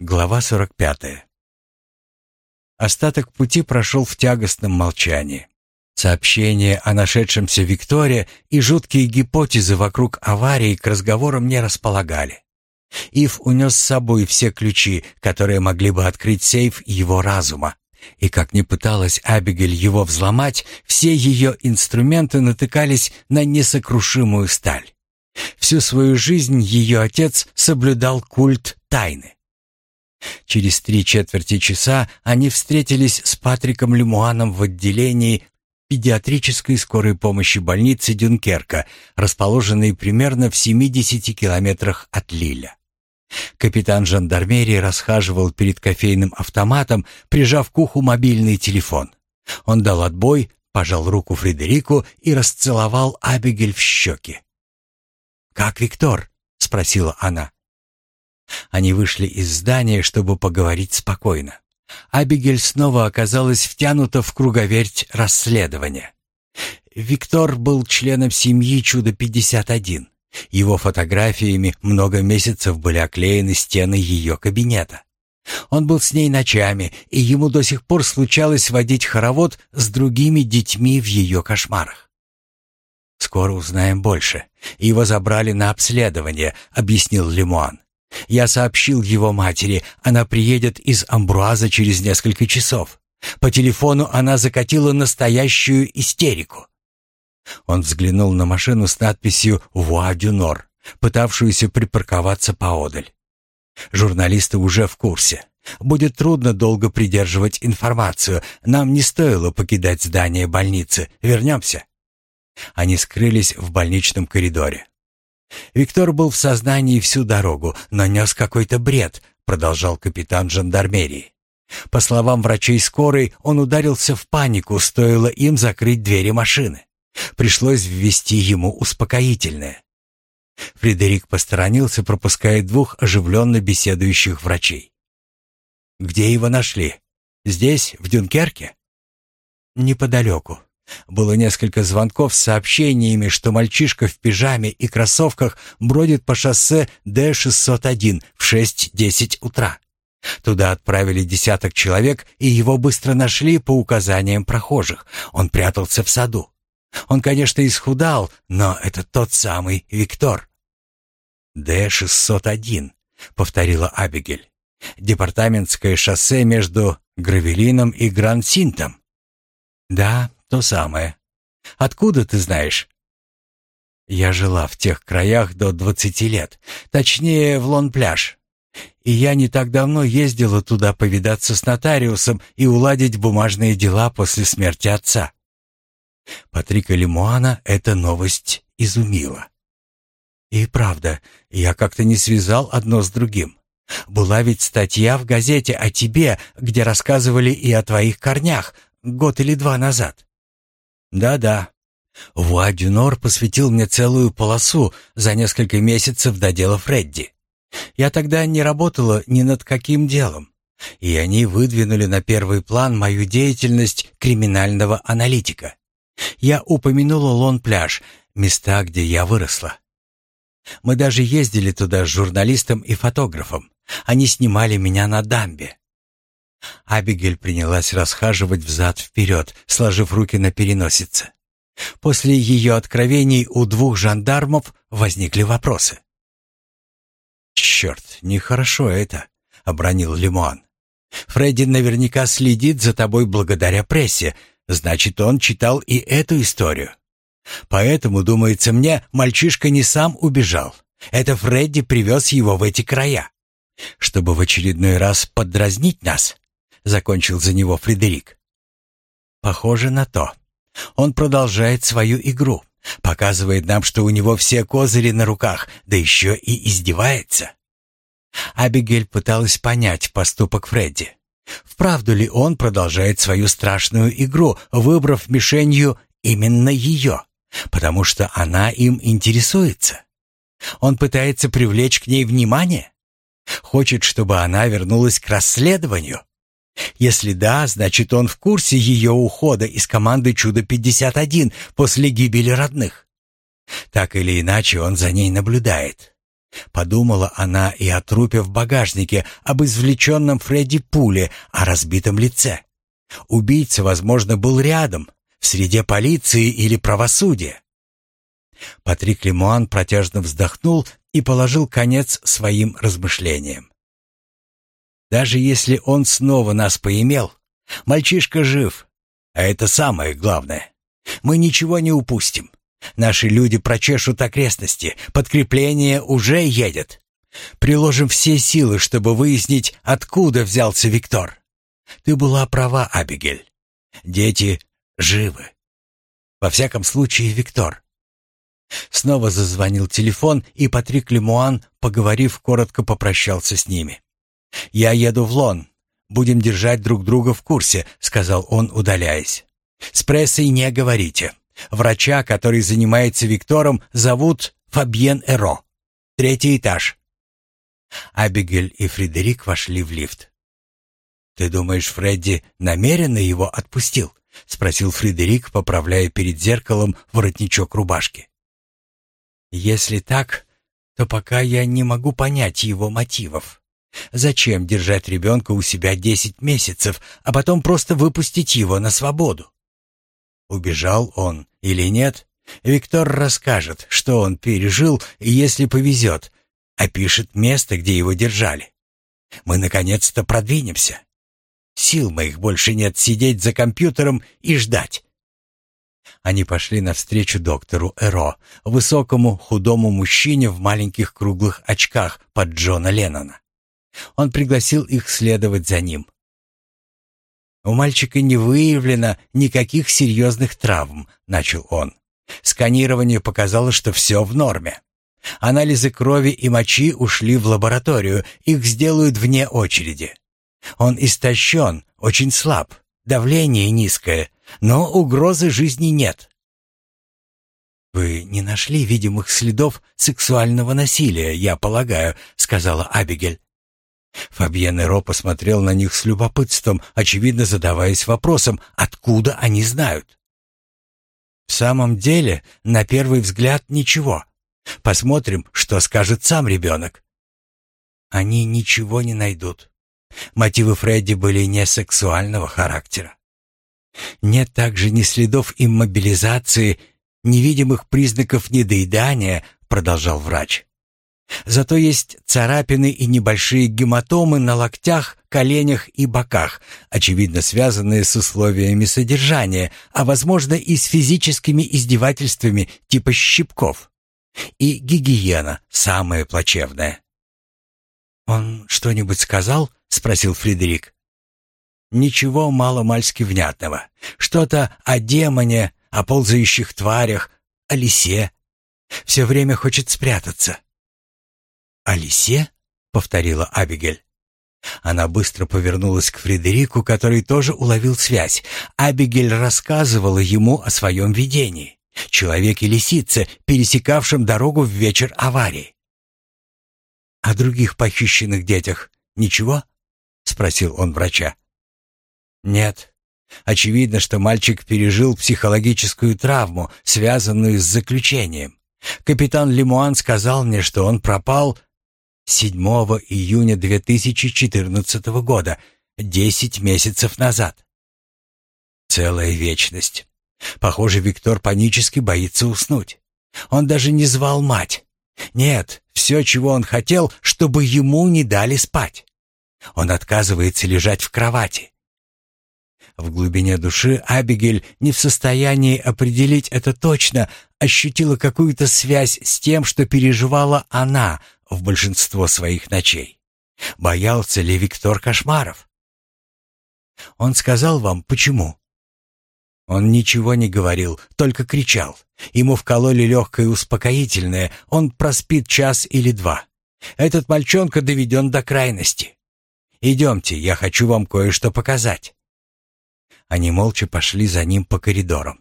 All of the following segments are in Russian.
Глава 45. Остаток пути прошел в тягостном молчании. Сообщения о нашедшемся Викторе и жуткие гипотезы вокруг аварии к разговорам не располагали. Ив унес с собой все ключи, которые могли бы открыть сейф его разума. И как ни пыталась Абигель его взломать, все ее инструменты натыкались на несокрушимую сталь. Всю свою жизнь ее отец соблюдал культ тайны. Через три четверти часа они встретились с Патриком Лемуаном в отделении педиатрической скорой помощи больницы Дюнкерка, расположенной примерно в 70 километрах от Лиля. Капитан жандармерии расхаживал перед кофейным автоматом, прижав к уху мобильный телефон. Он дал отбой, пожал руку Фредерику и расцеловал Абигель в щеки. «Как Виктор?» — спросила она. Они вышли из здания, чтобы поговорить спокойно. Абигель снова оказалась втянута в круговерть расследования. Виктор был членом семьи «Чудо-51». Его фотографиями много месяцев были оклеены стены ее кабинета. Он был с ней ночами, и ему до сих пор случалось водить хоровод с другими детьми в ее кошмарах. «Скоро узнаем больше. Его забрали на обследование», — объяснил Лемуан. Я сообщил его матери, она приедет из Амбруаза через несколько часов. По телефону она закатила настоящую истерику. Он взглянул на машину с надписью «Вуа Дюнор», пытавшуюся припарковаться поодаль. Журналисты уже в курсе. Будет трудно долго придерживать информацию. Нам не стоило покидать здание больницы. Вернемся. Они скрылись в больничном коридоре. Виктор был в сознании всю дорогу, но нес какой-то бред, продолжал капитан жандармерии. По словам врачей скорой, он ударился в панику, стоило им закрыть двери машины. Пришлось ввести ему успокоительное. Фредерик посторонился, пропуская двух оживленно беседующих врачей. «Где его нашли? Здесь, в Дюнкерке?» «Неподалеку. Было несколько звонков с сообщениями, что мальчишка в пижаме и кроссовках бродит по шоссе Д-601 в 6.10 утра. Туда отправили десяток человек, и его быстро нашли по указаниям прохожих. Он прятался в саду. Он, конечно, исхудал, но это тот самый Виктор. «Д-601», — повторила Абигель. «Департаментское шоссе между Гравелином и Гранд-Синтом». «Да, то самое. Откуда ты знаешь?» «Я жила в тех краях до двадцати лет, точнее, в Лон-Пляж. И я не так давно ездила туда повидаться с нотариусом и уладить бумажные дела после смерти отца». Патрика Лемуана эта новость изумила. И правда, я как-то не связал одно с другим. Была ведь статья в газете о тебе, где рассказывали и о твоих корнях год или два назад. Да-да. Вуа-Дюнор посвятил мне целую полосу за несколько месяцев до дела Фредди. Я тогда не работала ни над каким делом, и они выдвинули на первый план мою деятельность криминального аналитика. Я упомянула Лон-пляж, места, где я выросла. Мы даже ездили туда с журналистом и фотографом. Они снимали меня на дамбе. Абигель принялась расхаживать взад-вперед, сложив руки на переносице. После ее откровений у двух жандармов возникли вопросы. «Черт, нехорошо это», — обронил Лимон. «Фредди наверняка следит за тобой благодаря прессе, значит, он читал и эту историю. Поэтому, думается мне, мальчишка не сам убежал. Это Фредди привез его в эти края, чтобы в очередной раз подразнить нас закончил за него Фредерик. Похоже на то. Он продолжает свою игру, показывает нам, что у него все козыри на руках, да еще и издевается. Абигель пыталась понять поступок Фредди. Вправду ли он продолжает свою страшную игру, выбрав мишенью именно ее, потому что она им интересуется? Он пытается привлечь к ней внимание? Хочет, чтобы она вернулась к расследованию? Если да, значит он в курсе ее ухода из команды «Чудо-51» после гибели родных. Так или иначе он за ней наблюдает. Подумала она и о трупе в багажнике, об извлеченном Фредди пуле, о разбитом лице. Убийца, возможно, был рядом, в среде полиции или правосудия. Патрик Лемуан протяжно вздохнул и положил конец своим размышлениям. Даже если он снова нас поимел, мальчишка жив, а это самое главное. Мы ничего не упустим. Наши люди прочешут окрестности, подкрепление уже едет. Приложим все силы, чтобы выяснить, откуда взялся Виктор. Ты была права, Абигель. Дети живы. Во всяком случае, Виктор. Снова зазвонил телефон, и Патрик Лемуан, поговорив, коротко попрощался с ними. «Я еду в Лон. Будем держать друг друга в курсе», — сказал он, удаляясь. «С прессой не говорите. Врача, который занимается Виктором, зовут Фабьен Эро. Третий этаж». Абигель и Фредерик вошли в лифт. «Ты думаешь, Фредди намеренно его отпустил?» — спросил Фредерик, поправляя перед зеркалом воротничок рубашки. «Если так, то пока я не могу понять его мотивов. Зачем держать ребенка у себя десять месяцев, а потом просто выпустить его на свободу? Убежал он или нет? Виктор расскажет, что он пережил, если повезет, опишет место, где его держали. Мы наконец-то продвинемся. Сил моих больше нет сидеть за компьютером и ждать. Они пошли навстречу доктору Эро, высокому худому мужчине в маленьких круглых очках под Джона Леннона. Он пригласил их следовать за ним. «У мальчика не выявлено никаких серьезных травм», — начал он. «Сканирование показало, что все в норме. Анализы крови и мочи ушли в лабораторию, их сделают вне очереди. Он истощен, очень слаб, давление низкое, но угрозы жизни нет». «Вы не нашли видимых следов сексуального насилия, я полагаю», — сказала Абигель. Фабьен Эро посмотрел на них с любопытством, очевидно задаваясь вопросом, откуда они знают. В самом деле, на первый взгляд, ничего. Посмотрим, что скажет сам ребенок. Они ничего не найдут. Мотивы Фредди были не сексуального характера. Нет также ни следов иммобилизации, ни видимых признаков недоедания, продолжал врач. Зато есть царапины и небольшие гематомы на локтях, коленях и боках, очевидно связанные с условиями содержания, а возможно и с физическими издевательствами типа щипков. И гигиена самая плачевная. «Он что-нибудь сказал?» — спросил Фредерик. «Ничего мало-мальски внятного. Что-то о демоне, о ползающих тварях, о лисе. Все время хочет спрятаться». «Алисе?» — повторила Абигель. Она быстро повернулась к Фредерику, который тоже уловил связь. Абигель рассказывала ему о своем видении. Человеке-лисице, пересекавшем дорогу в вечер аварии. «О других похищенных детях ничего?» — спросил он врача. «Нет. Очевидно, что мальчик пережил психологическую травму, связанную с заключением. Капитан Лемуан сказал мне, что он пропал 7 июня 2014 года, 10 месяцев назад. Целая вечность. Похоже, Виктор панически боится уснуть. Он даже не звал мать. Нет, все, чего он хотел, чтобы ему не дали спать. Он отказывается лежать в кровати. В глубине души Абигель не в состоянии определить это точно, ощутила какую-то связь с тем, что переживала она в большинство своих ночей. Боялся ли Виктор кошмаров? Он сказал вам, почему? Он ничего не говорил, только кричал. Ему вкололи легкое успокоительное, он проспит час или два. Этот мальчонка доведен до крайности. Идемте, я хочу вам кое-что показать. Они молча пошли за ним по коридорам.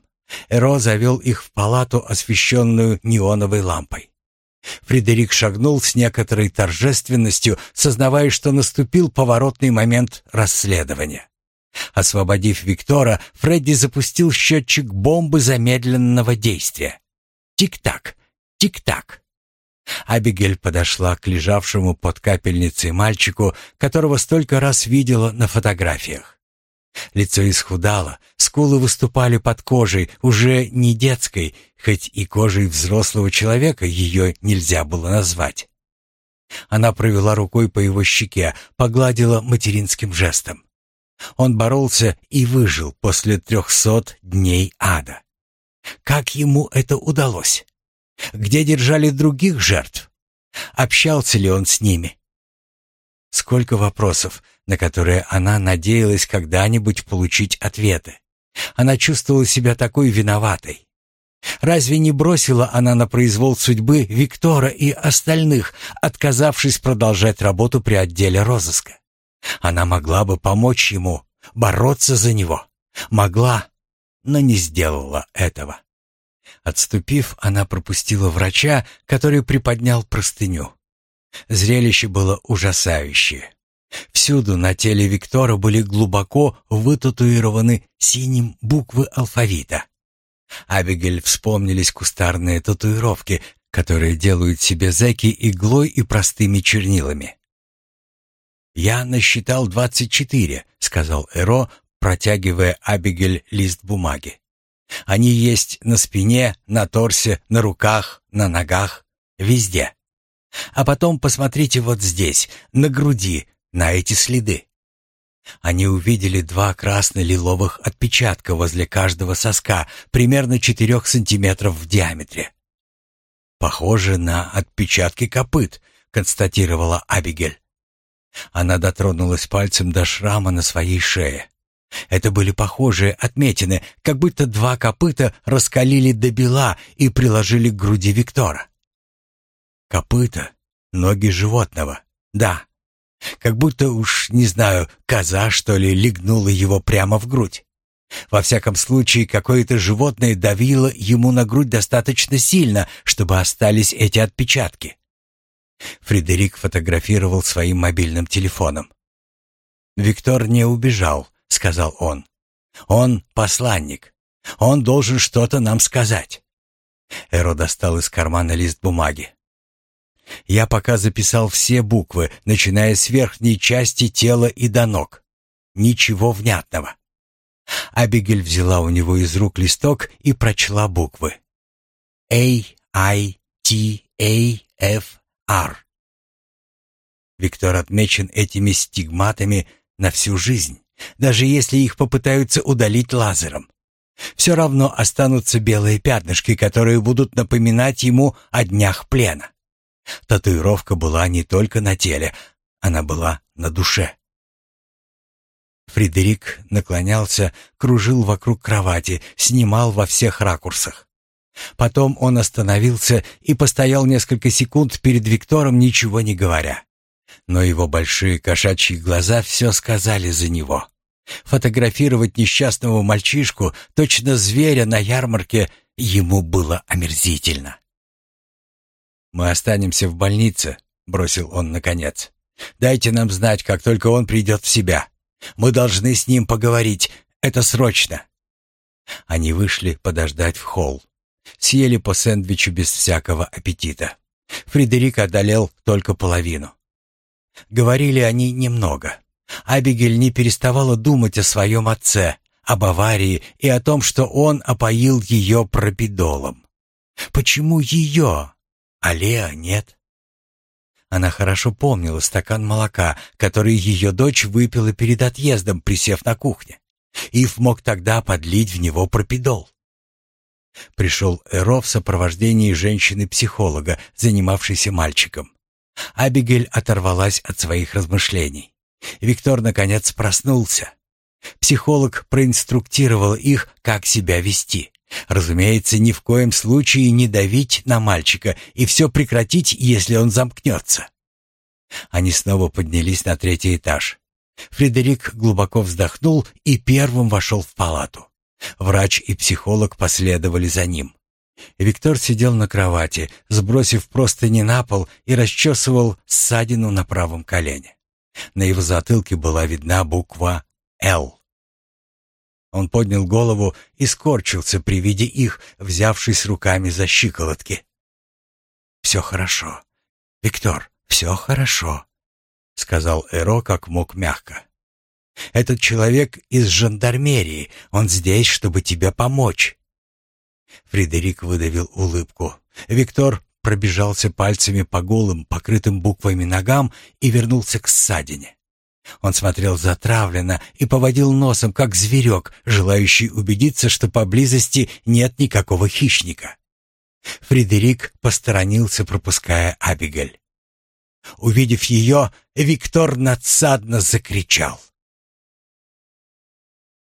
Эро завел их в палату, освещенную неоновой лампой. Фредерик шагнул с некоторой торжественностью, сознавая, что наступил поворотный момент расследования. Освободив Виктора, Фредди запустил счетчик бомбы замедленного действия. Тик-так, тик-так. Абигель подошла к лежавшему под капельницей мальчику, которого столько раз видела на фотографиях. Лицо исхудало, скулы выступали под кожей, уже не детской, хоть и кожей взрослого человека ее нельзя было назвать. Она провела рукой по его щеке, погладила материнским жестом. Он боролся и выжил после трехсот дней ада. Как ему это удалось? Где держали других жертв? Общался ли он с ними? Сколько вопросов, на которые она надеялась когда-нибудь получить ответы. Она чувствовала себя такой виноватой. Разве не бросила она на произвол судьбы Виктора и остальных, отказавшись продолжать работу при отделе розыска? Она могла бы помочь ему, бороться за него. Могла, но не сделала этого. Отступив, она пропустила врача, который приподнял простыню. Зрелище было ужасающее. Всюду на теле Виктора были глубоко вытатуированы синим буквы алфавита. Абигель вспомнились кустарные татуировки, которые делают себе зэки иглой и простыми чернилами. «Я насчитал двадцать четыре», — сказал Эро, протягивая Абигель лист бумаги. «Они есть на спине, на торсе, на руках, на ногах, везде. А потом посмотрите вот здесь, на груди, на эти следы. Они увидели два красно-лиловых отпечатка возле каждого соска, примерно четырех сантиметров в диаметре. «Похоже на отпечатки копыт», — констатировала Абигель. Она дотронулась пальцем до шрама на своей шее. Это были похожие отметины, как будто два копыта раскалили до бела и приложили к груди Виктора. Копыта, ноги животного, да, как будто уж, не знаю, коза, что ли, легнула его прямо в грудь. Во всяком случае, какое-то животное давило ему на грудь достаточно сильно, чтобы остались эти отпечатки. Фредерик фотографировал своим мобильным телефоном. «Виктор не убежал», — сказал он. «Он посланник. Он должен что-то нам сказать». Эро достал из кармана лист бумаги. Я пока записал все буквы, начиная с верхней части тела и до ног. Ничего внятного. Абигель взяла у него из рук листок и прочла буквы. A, I, T, A, F, R. Виктор отмечен этими стигматами на всю жизнь, даже если их попытаются удалить лазером. Все равно останутся белые пятнышки, которые будут напоминать ему о днях плена. Татуировка была не только на теле, она была на душе. Фредерик наклонялся, кружил вокруг кровати, снимал во всех ракурсах. Потом он остановился и постоял несколько секунд перед Виктором, ничего не говоря. Но его большие кошачьи глаза все сказали за него. Фотографировать несчастного мальчишку, точно зверя на ярмарке, ему было омерзительно. «Мы останемся в больнице», — бросил он наконец. «Дайте нам знать, как только он придет в себя. Мы должны с ним поговорить. Это срочно». Они вышли подождать в холл. Съели по сэндвичу без всякого аппетита. Фредерик одолел только половину. Говорили они немного. Абигель не переставала думать о своем отце, об аварии и о том, что он опоил ее пропидолом. Почему ее? А Леа нет. Она хорошо помнила стакан молока, который ее дочь выпила перед отъездом, присев на кухне. Ив мог тогда подлить в него пропидол. Пришел Эро в сопровождении женщины-психолога, занимавшейся мальчиком. Абигель оторвалась от своих размышлений. Виктор, наконец, проснулся. Психолог проинструктировал их, как себя вести. Разумеется, ни в коем случае не давить на мальчика и все прекратить, если он замкнется. Они снова поднялись на третий этаж. Фредерик глубоко вздохнул и первым вошел в палату. Врач и психолог последовали за ним. Виктор сидел на кровати, сбросив простыни на пол и расчесывал ссадину на правом колене. На его затылке была видна буква «Л». Он поднял голову и скорчился при виде их, взявшись руками за щиколотки. все хорошо. Виктор, все хорошо», — сказал Эро как мог мягко. «Этот человек из жандармерии, он здесь, чтобы тебе помочь». Фредерик выдавил улыбку. Виктор пробежался пальцами по голым, покрытым буквами ногам и вернулся к ссадине. Он смотрел затравленно и поводил носом, как зверек, желающий убедиться, что поблизости нет никакого хищника. Фредерик посторонился, пропуская Абигель. Увидев ее, Виктор надсадно закричал.